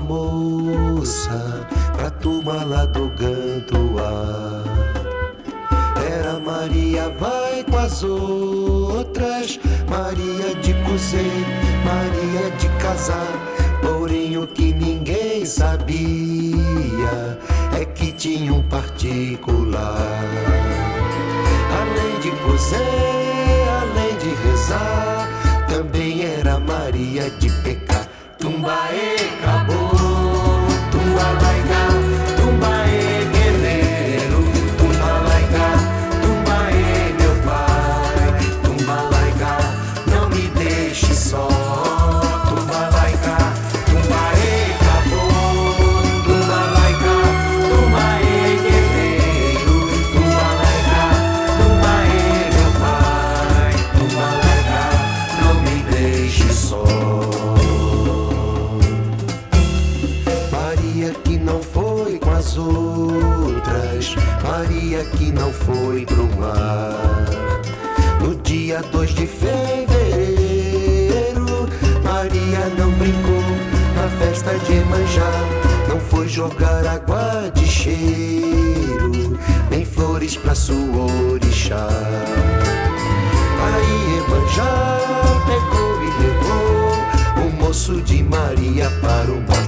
moça pra turma lá do Gantuá. Era Maria vai com as outras, Maria de cozer, Maria de casar. Porém o que ninguém sabia é que tinha um particular. Além de cozer, além de rezar, Tumbaê, não foi com as outras, Maria que não foi pro mar. No dia 2 de fevereiro, Maria não brincou na festa de Emanjá, não foi jogar água de cheiro, nem flores pra sua orixá. Aí Emanjá pegou e levou o moço de Maria para o mar.